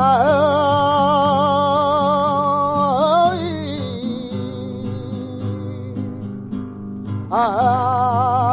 ah, ah, ah,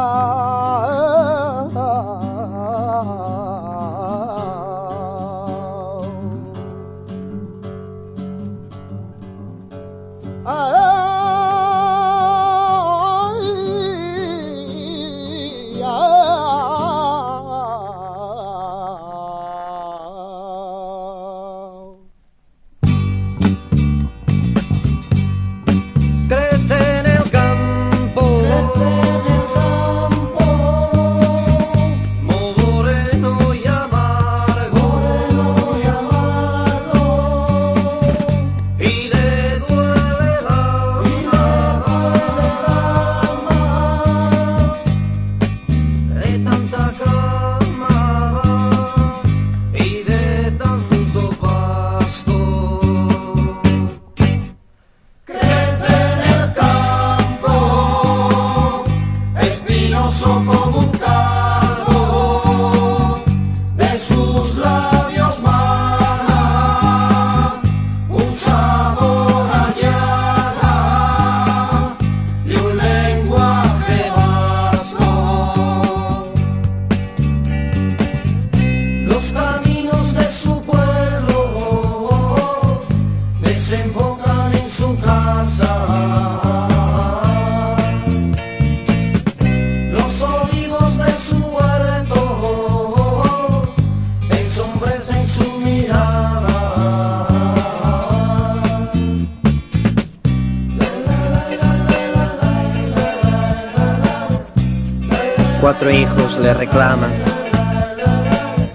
cuatro hijos le reclaman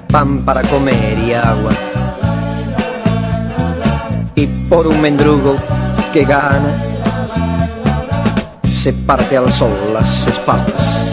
pan para comer y agua. Y por un mendrugo que gana, se parte al sol las espaldas.